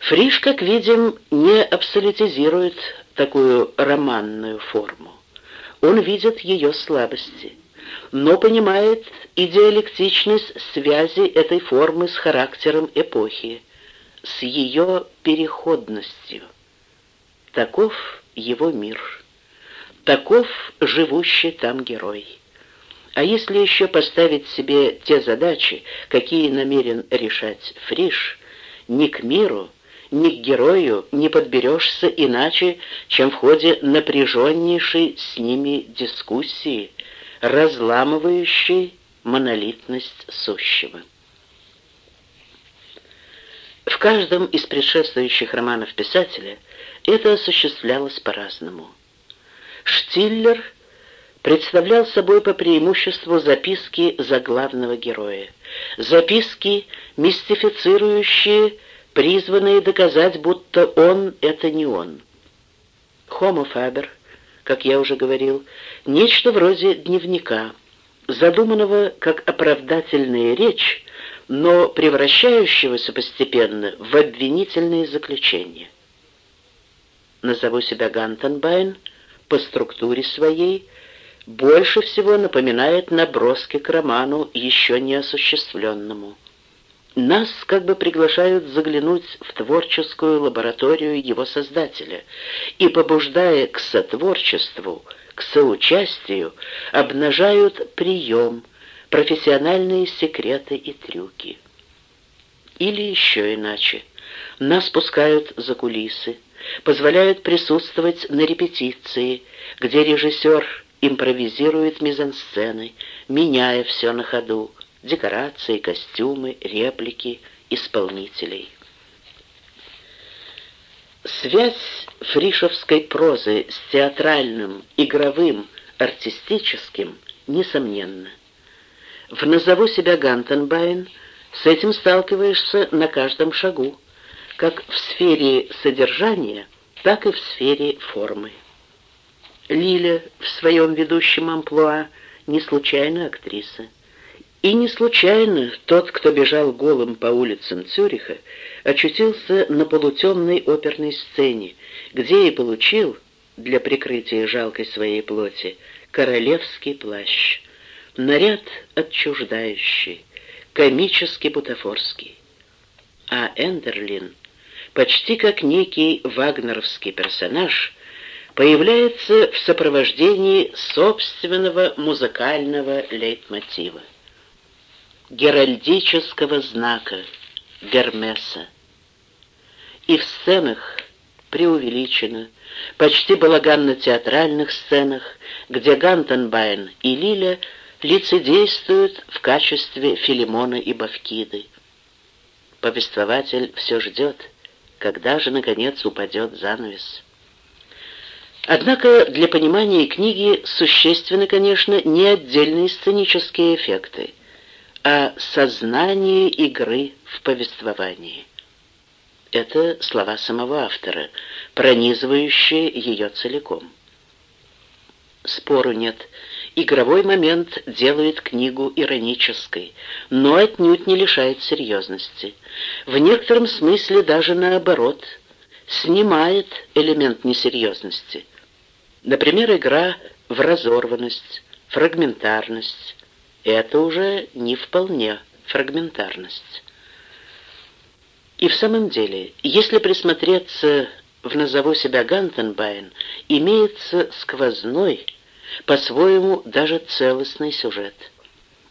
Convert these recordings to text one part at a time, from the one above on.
Фриш, как видим, не абсолютизирует такую романную форму. Он видит ее слабости, но понимает идеалектичность связи этой формы с характером эпохи, с ее переходностью. Таков его мир. Таков живущий там герой. А если еще поставить себе те задачи, какие намерен решать Фриш, ни к миру, ни к герою не подберешься иначе, чем в ходе напряженнейшей с ними дискуссии, разламывающей монолитность сущего. В каждом из предшествующих романов писателя это осуществлялось по-разному. Штиллер представлял собой по преимуществу записки заглавного героя. Записки, мистифицирующие, призванные доказать, будто он — это не он. Хомо Фабер, как я уже говорил, нечто вроде дневника, задуманного как оправдательная речь, но превращающегося постепенно в обвинительные заключения. Назову себя Гантенбайн по структуре своей, больше всего напоминает наброски к роману, еще не осуществленному. Нас как бы приглашают заглянуть в творческую лабораторию его создателя и, побуждая к сотворчеству, к соучастию, обнажают прием, профессиональные секреты и трюки. Или еще иначе. Нас пускают за кулисы, позволяют присутствовать на репетиции, где режиссер импровизирует мизансцены, меняя все на ходу, декорации, костюмы, реплики, исполнителей. Связь фришевской прозы с театральным, игровым, артистическим несомненна. В «Назову себя Гантенбайн» с этим сталкиваешься на каждом шагу, как в сфере содержания, так и в сфере формы. Лиля в своем ведущем амплуа не случайно актриса. И не случайно тот, кто бежал голым по улицам Цюриха, очутился на полутемной оперной сцене, где и получил, для прикрытия жалкой своей плоти, королевский плащ. Наряд отчуждающий, комически-бутафорский. А Эндерлин, почти как некий вагнеровский персонаж, появляется в сопровождении собственного музыкального лейтмотива. Геральдического знака Гермеса. И в сценах преувеличено, почти балаганно-театральных сценах, где Гантенбайн и Лиля лицедействуют в качестве Филимона и Бавкиды. Повествователь все ждет, когда же, наконец, упадет занавес. Однако для понимания книги существенны, конечно, не отдельные сценические эффекты, а сознание игры в повествовании. Это слова самого автора, пронизывающие ее целиком. Спору нет, игровой момент делает книгу иронической, но отнюдь не лишает серьезности. В некотором смысле даже наоборот, снимает элемент несерьезности. Например, игра в разорванность, фрагментарность. Это уже не вполне фрагментарность. И в самом деле, если присмотреться в «Назову себя Гантенбайн», имеется сквозной, по-своему даже целостный сюжет.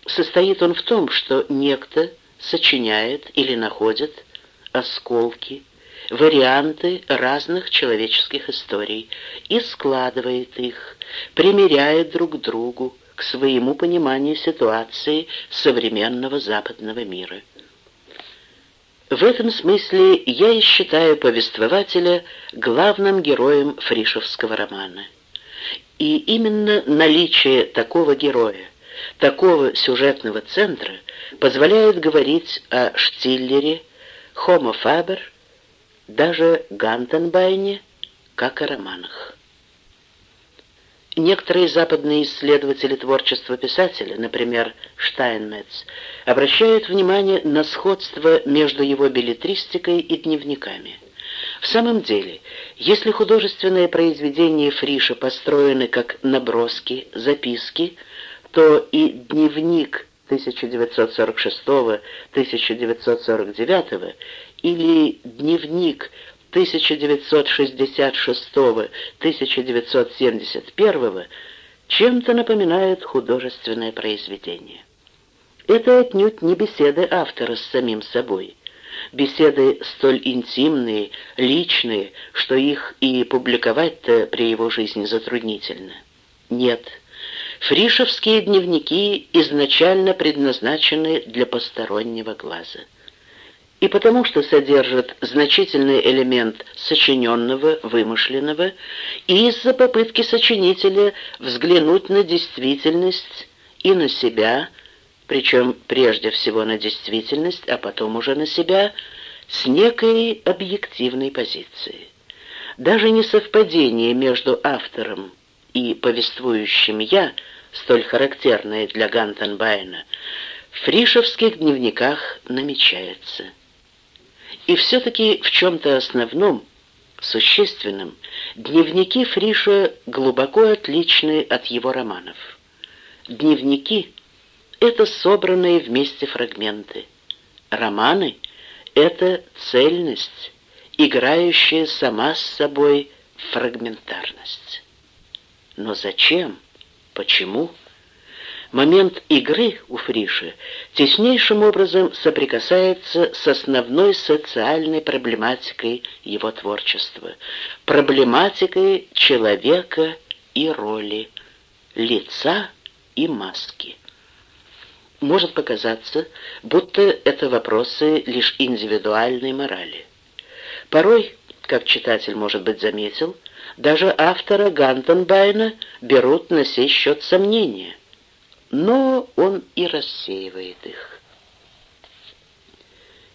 Состоит он в том, что некто сочиняет или находит осколки, варианты разных человеческих историй и складывает их, примеряет друг к другу к своему пониманию ситуации современного западного мира. В этом смысле я и считаю повествователя главным героем фришевского романа. И именно наличие такого героя, такого сюжетного центра позволяет говорить о Штиллере, Хомо Фабер даже Гантенбайне, как о романах. Некоторые западные исследователи творчества писателя, например, Штайнмец, обращают внимание на сходство между его билетристикой и дневниками. В самом деле, если художественные произведения Фриша построены как наброски, записки, то и дневник 1946-1949 или дневник 1966-1971 чем-то напоминает художественное произведение. Это отнюдь не беседы автора с самим собой. Беседы столь интимные, личные, что их и публиковать-то при его жизни затруднительно. Нет, фришевские дневники изначально предназначены для постороннего глаза и потому что содержат значительный элемент сочиненного, вымышленного, и из-за попытки сочинителя взглянуть на действительность и на себя, причем прежде всего на действительность, а потом уже на себя, с некой объективной позиции. Даже несовпадение между автором и повествующим «я», столь характерное для Гантенбайна, в фришевских дневниках намечается – и все-таки в чем-то основном, существенном, дневники Фриша глубоко отличны от его романов. Дневники — это собранные вместе фрагменты. Романы — это цельность, играющая сама с собой фрагментарность. Но зачем? Почему? Момент игры у Фриши теснейшим образом соприкасается с основной социальной проблематикой его творчества, проблематикой человека и роли, лица и маски. Может показаться, будто это вопросы лишь индивидуальной морали. Порой, как читатель, может быть, заметил, даже автора Гантенбайна берут на сей счет сомнения но он и рассеивает их.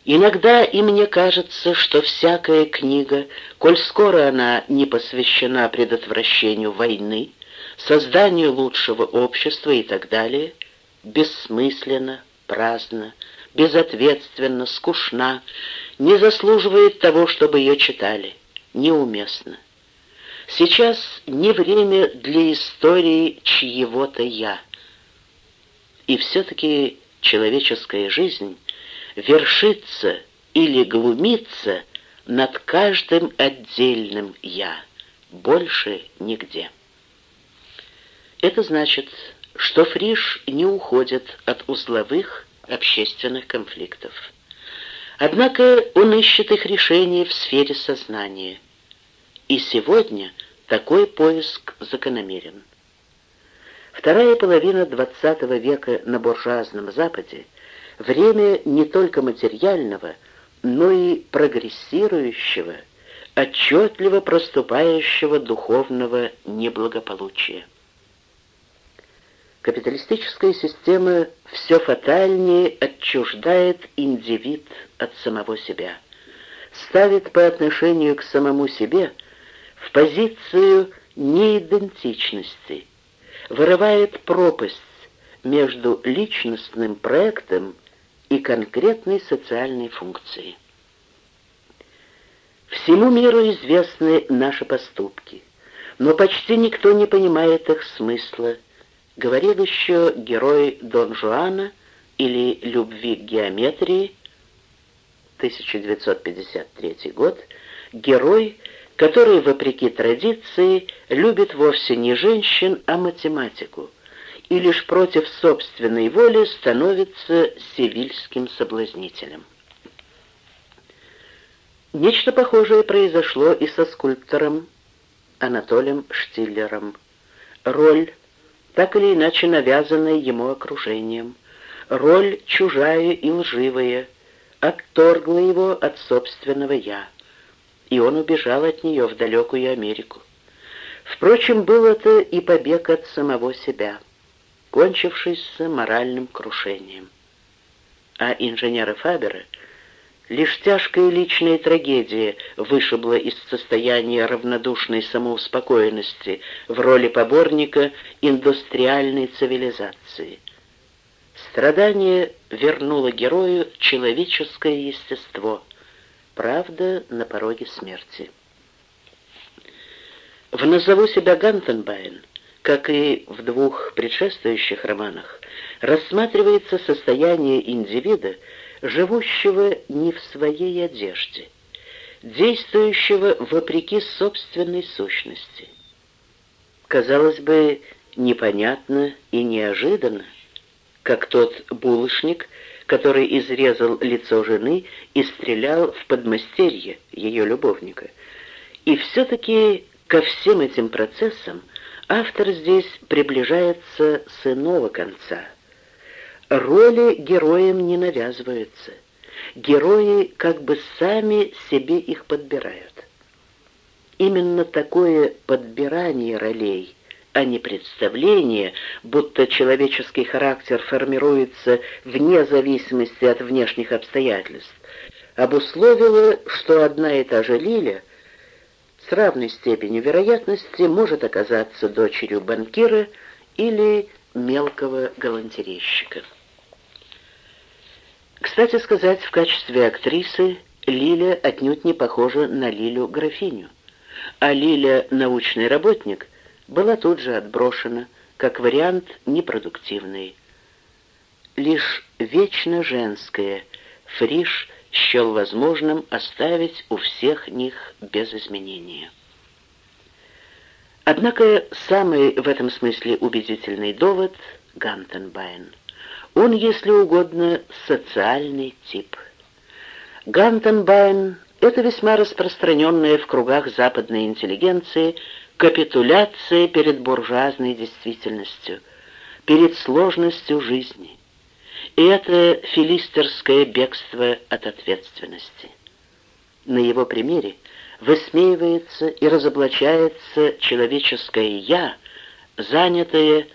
Иногда и мне кажется, что всякая книга, коль скоро она не посвящена предотвращению войны, созданию лучшего общества и так далее, бессмысленно, праздно, безответственно, скучна, не заслуживает того, чтобы ее читали, неуместно. Сейчас не время для истории чьего-то «я». И все-таки человеческая жизнь вершится или глумится над каждым отдельным «я», больше нигде. Это значит, что Фриш не уходит от узловых общественных конфликтов. Однако он ищет их решение в сфере сознания. И сегодня такой поиск закономерен. Вторая половина XX века на буржуазном Западе — время не только материального, но и прогрессирующего, отчетливо проступающего духовного неблагополучия. Капиталистическая система все фатальнее отчуждает индивид от самого себя, ставит по отношению к самому себе в позицию неидентичности – вырывает пропасть между личностным проектом и конкретной социальной функцией. Всему миру известны наши поступки, но почти никто не понимает их смысла, говорил еще герой Дон Жуана или «Любви к геометрии» 1953 год, герой, который, вопреки традиции, любит вовсе не женщин, а математику, и лишь против собственной воли становится севильским соблазнителем. Нечто похожее произошло и со скульптором Анатолием Штиллером. Роль, так или иначе навязанная ему окружением, роль чужая и лживая, отторгла его от собственного «я» и он убежал от нее в далекую Америку. Впрочем, был это и побег от самого себя, кончившийся моральным крушением. А инженеры Фабера Лишь тяжкая личная трагедия вышибла из состояния равнодушной самоуспокоенности в роли поборника индустриальной цивилизации. Страдание вернуло герою человеческое естество, правда на пороге смерти. В «Назову себя Гантенбайн», как и в двух предшествующих романах, рассматривается состояние индивида, живущего не в своей одежде, действующего вопреки собственной сущности. Казалось бы, непонятно и неожиданно, как тот булочник, который изрезал лицо жены и стрелял в подмастерье ее любовника. И все-таки ко всем этим процессам автор здесь приближается с иного конца – Роли героям не навязываются. Герои как бы сами себе их подбирают. Именно такое подбирание ролей, а не представление, будто человеческий характер формируется вне зависимости от внешних обстоятельств, обусловило, что одна и та же Лиля с равной степенью вероятности может оказаться дочерью банкира или мелкого галантерейщика. Кстати сказать, в качестве актрисы Лиля отнюдь не похожа на Лилю графиню, а Лиля научный работник была тут же отброшена, как вариант непродуктивный. Лишь вечно женское Фриш счел возможным оставить у всех них без изменения. Однако самый в этом смысле убедительный довод — Гантенбайн — он, если угодно, социальный тип. Гантенбайн — это весьма распространенная в кругах западной интеллигенции капитуляция перед буржуазной действительностью, перед сложностью жизни. И это филистерское бегство от ответственности. На его примере высмеивается и разоблачается человеческое «я», занятое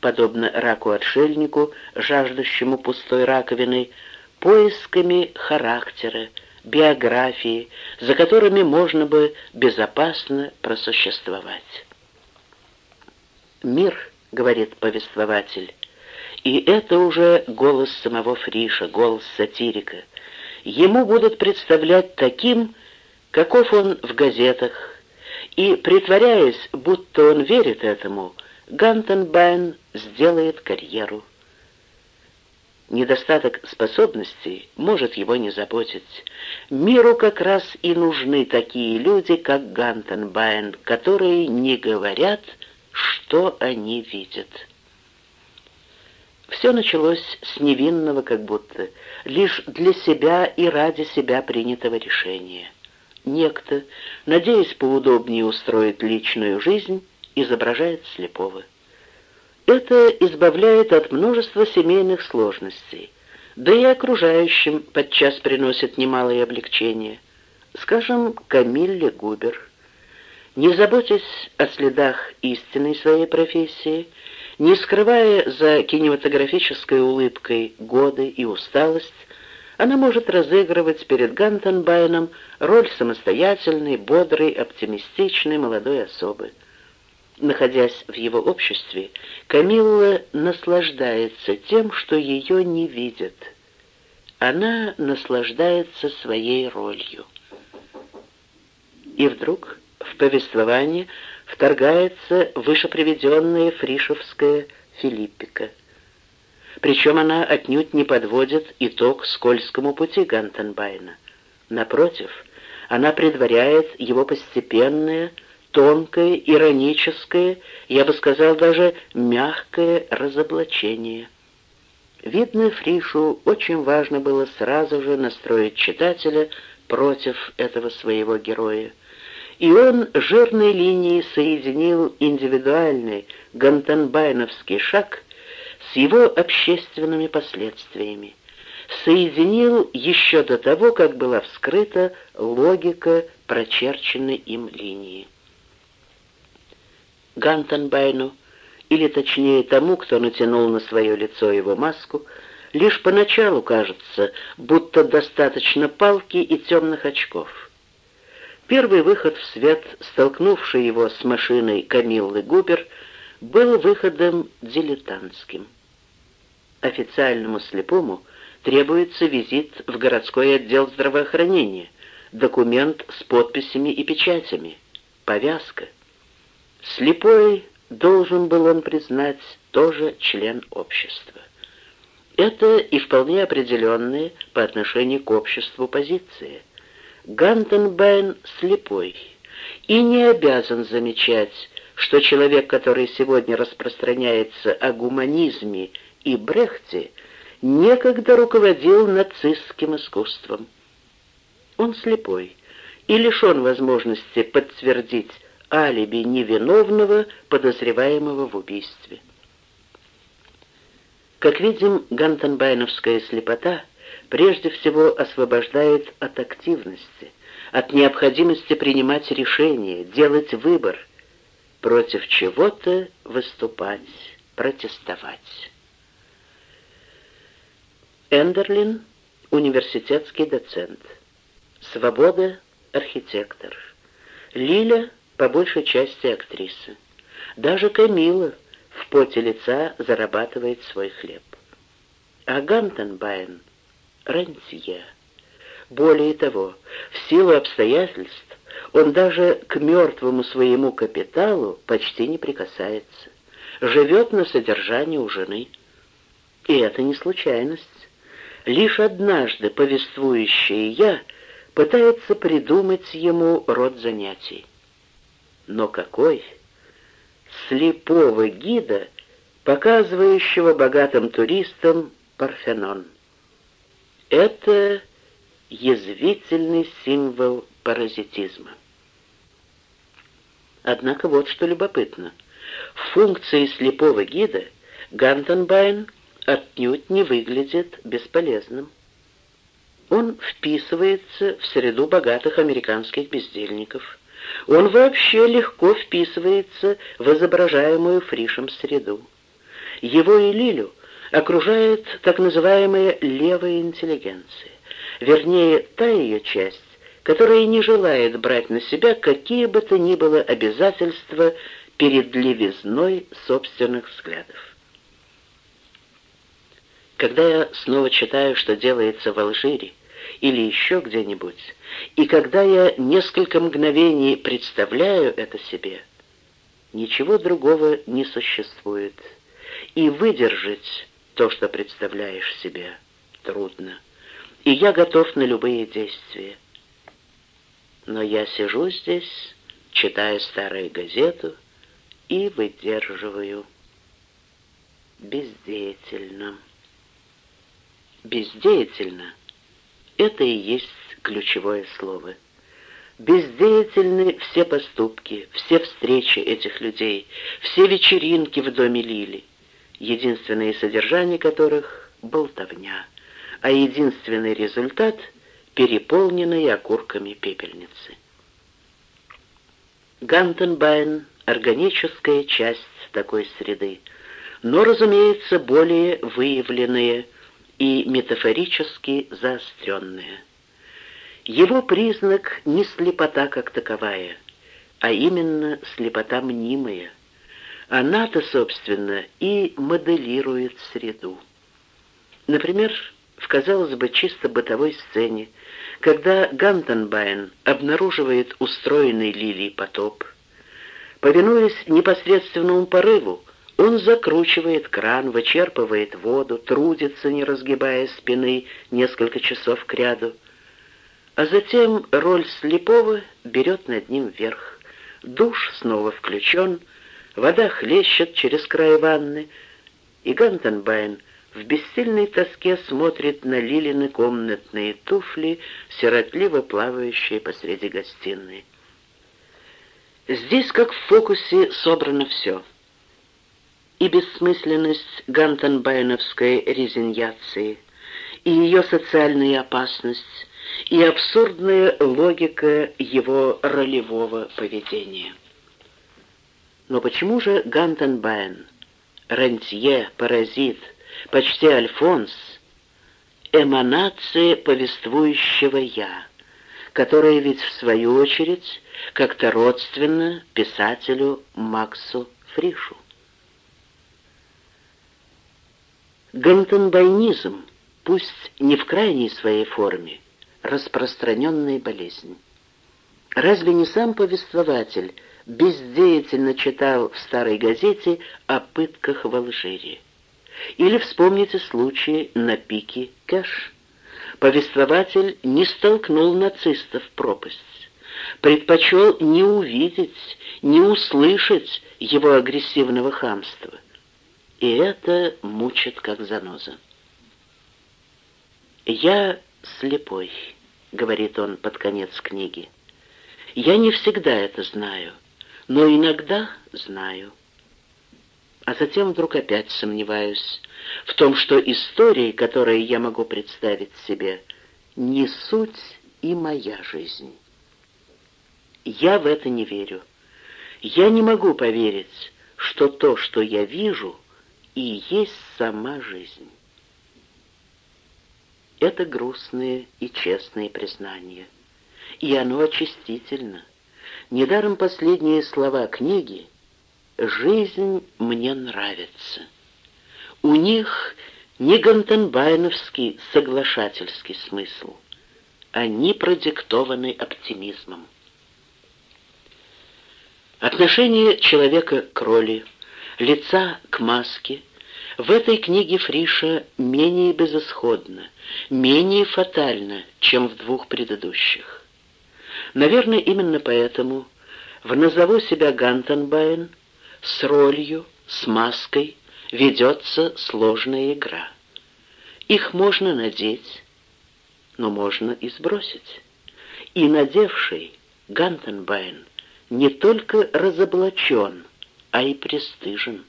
подобно раку-отшельнику, жаждущему пустой раковины, поисками характера, биографии, за которыми можно бы безопасно просуществовать. «Мир», — говорит повествователь, и это уже голос самого Фриша, голос сатирика, ему будут представлять таким, каков он в газетах, и, притворяясь, будто он верит этому, Гантенбайн сделает карьеру. Недостаток способностей может его не заботить. Миру как раз и нужны такие люди, как Гантенбайн, которые не говорят, что они видят. Все началось с невинного как будто, лишь для себя и ради себя принятого решения. Некто, надеясь поудобнее устроить личную жизнь, изображает слепого. Это избавляет от множества семейных сложностей, да и окружающим подчас приносит немалое облегчение. Скажем, Камилле Губер. Не заботясь о следах истинной своей профессии, не скрывая за кинематографической улыбкой годы и усталость, она может разыгрывать перед Гантенбайном роль самостоятельной, бодрой, оптимистичной молодой особы. Находясь в его обществе, Камилла наслаждается тем, что ее не видят. Она наслаждается своей ролью. И вдруг в повествование вторгается вышеприведенная фришевская Филиппика. Причем она отнюдь не подводит итог скользкому пути Гантенбайна. Напротив, она предваряет его постепенное, тонкое, ироническое, я бы сказал даже мягкое разоблачение. Видно, Фришу очень важно было сразу же настроить читателя против этого своего героя. И он жирной линией соединил индивидуальный гантенбайновский шаг с его общественными последствиями. Соединил еще до того, как была вскрыта логика прочерченной им линии. Гантенбайну, или точнее тому, кто натянул на свое лицо его маску, Лишь поначалу кажется, будто достаточно палки и темных очков. Первый выход в свет, столкнувший его с машиной Камиллы Губер, был выходом дилетантским. Официальному слепому требуется визит в городской отдел здравоохранения, документ с подписями и печатями, повязка. Слепой должен был он признать тоже член общества. Это и вполне определенные по отношению к обществу позиции. Гантенбайн слепой и не обязан замечать, что человек, который сегодня распространяется о гуманизме и Брехте, некогда руководил нацистским искусством. Он слепой и лишен возможности подтвердить алиби невиновного, подозреваемого в убийстве. Как видим, гантенбайновская слепота прежде всего освобождает от активности, от необходимости принимать решения, делать выбор, против чего-то выступать, протестовать. Эндерлин — университетский доцент. Свобода — архитектор. Лиля — по большей части актриса. Даже Камила — в поте лица зарабатывает свой хлеб. А Гантенбайн — рантье. Более того, в силу обстоятельств он даже к мертвому своему капиталу почти не прикасается. Живет на содержании у жены. И это не случайность. Лишь однажды повествующее «я» пытается придумать ему род занятий. Но какой? слепого гида, показывающего богатым туристам Парфенон. Это язвительный символ паразитизма. Однако вот что любопытно. В функции слепого гида Гантенбайн отнюдь не выглядит бесполезным. Он вписывается в среду богатых американских бездельников – он вообще легко вписывается в изображаемую Фришем среду. Его и Лилю окружает так называемая левая интеллигенция, вернее, та ее часть, которая не желает брать на себя какие бы то ни было обязательства перед левизной собственных взглядов. Когда я снова читаю, что делается в Алжире, или еще где-нибудь, и когда я несколько мгновений представляю это себе, ничего другого не существует, и выдержать то, что представляешь себе, трудно, и я готов на любые действия. Но я сижу здесь, читаю старую газету и выдерживаю бездеятельно. Бездеятельно — это и есть ключевое слово. Бездеятельны все поступки, все встречи этих людей, все вечеринки в доме Лили, единственное содержание которых — болтовня, а единственный результат — переполненные окурками пепельницы. Гантенбайн — органическая часть такой среды, но, разумеется, более выявленные и метафорически заостренное. Его признак не слепота как таковая, а именно слепота мнимая. Она-то, собственно, и моделирует среду. Например, в, казалось бы, чисто бытовой сцене, когда Гантенбайн обнаруживает устроенный лилий потоп, повинуясь непосредственному порыву, он закручивает кран, вычерпывает воду, трудится, не разгибая спины, несколько часов кряду. А затем роль слепого берет над ним верх. Душ снова включен, вода хлещет через край ванны, и Гантенбайн в бессильной тоске смотрит на Лилины комнатные туфли, сиротливо плавающие посреди гостиной. Здесь, как в фокусе, собрано все — и бессмысленность гантенбайновской резиньяции, и ее социальная опасность, и абсурдная логика его ролевого поведения. Но почему же Гантенбайн, рантье, паразит, почти Альфонс эманация повествующего «я», которая ведь, в свою очередь, как-то родственна писателю Максу Фришу. Гантенбайнизм, пусть не в крайней своей форме, распространенная болезнь. Разве не сам повествователь бездеятельно читал в старой газете о пытках в Алжире? Или вспомните случай на пике Кэш. Повествователь не столкнул нацистов в пропасть, предпочел не увидеть, не услышать его агрессивного хамства. И это мучит как заноза. «Я слепой», — говорит он под конец книги. «Я не всегда это знаю, но иногда знаю» а затем вдруг опять сомневаюсь в том, что истории, которые я могу представить себе, не суть и моя жизнь. Я в это не верю. Я не могу поверить, что то, что я вижу, и есть сама жизнь. Это грустные и честные признания. И оно очистительно. Недаром последние слова книги — «Жизнь мне нравится». У них не гантенбайновский соглашательский смысл. Они продиктованы оптимизмом. Отношение человека к роли, лица к маске в этой книге Фриша менее безысходно, менее фатально, чем в двух предыдущих. Наверное, именно поэтому в «Назову себя Гантенбайн» С ролью, с маской ведется сложная игра. Их можно надеть, но можно и сбросить. И надевший Гантенбайн не только разоблачен, а и пристыжен.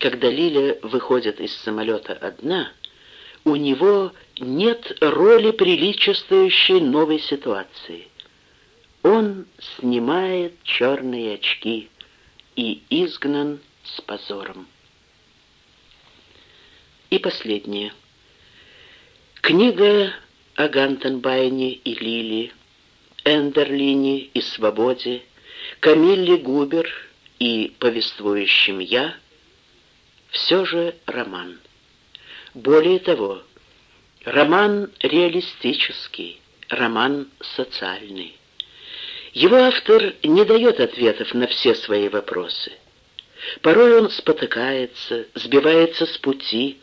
Когда Лиля выходит из самолета одна, у него нет роли приличествующей новой ситуации. Он снимает черные очки, и изгнан с позором. И последнее. Книга о Гантенбайне и Лили, Эндерлине и Свободе, Камилле Губер и повествующим «Я» все же роман. Более того, роман реалистический, роман социальный. Его автор не дает ответов на все свои вопросы. Порой он спотыкается, сбивается с пути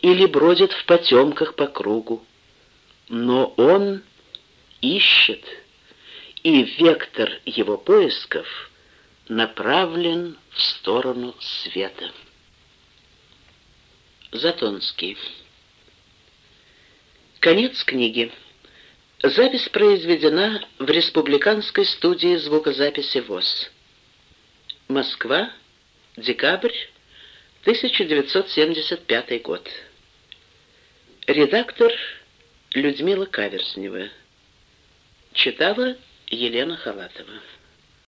или бродит в потемках по кругу. Но он ищет, и вектор его поисков направлен в сторону света. Затонский. Конец книги. Запись произведена в Республиканской студии звукозаписи ВОЗ. Москва, декабрь 1975 год. Редактор Людмила Каверснева. Читала Елена Халатова.